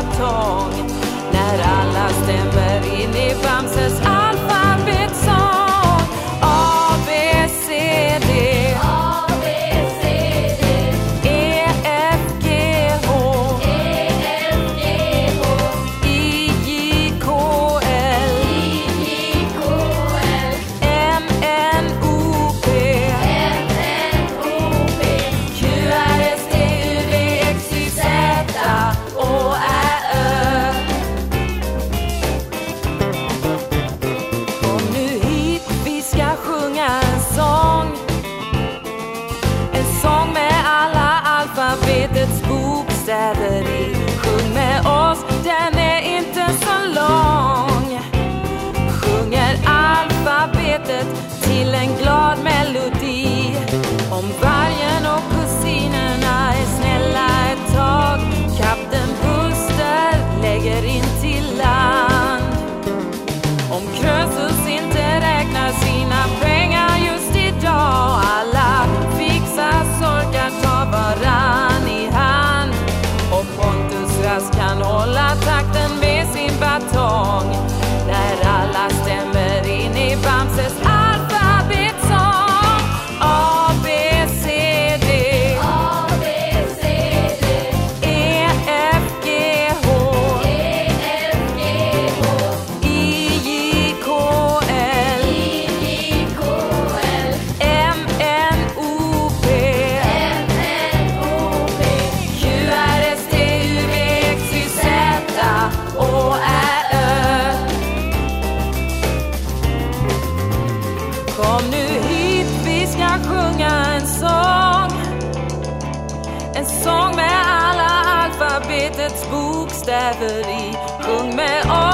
batong när alla stämmer in i Bamses stavet i Sjung med oss